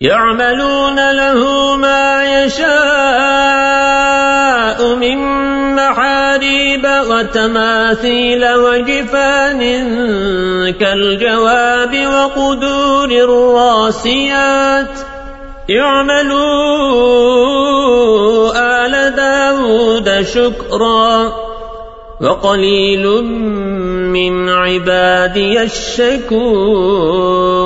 يعملون له ما يشاء من محاريب وتماثيل وجفان كالجواب وقدور الراسيات. يعملوا آل داود شكرا. وقليل من عبادي الشكور.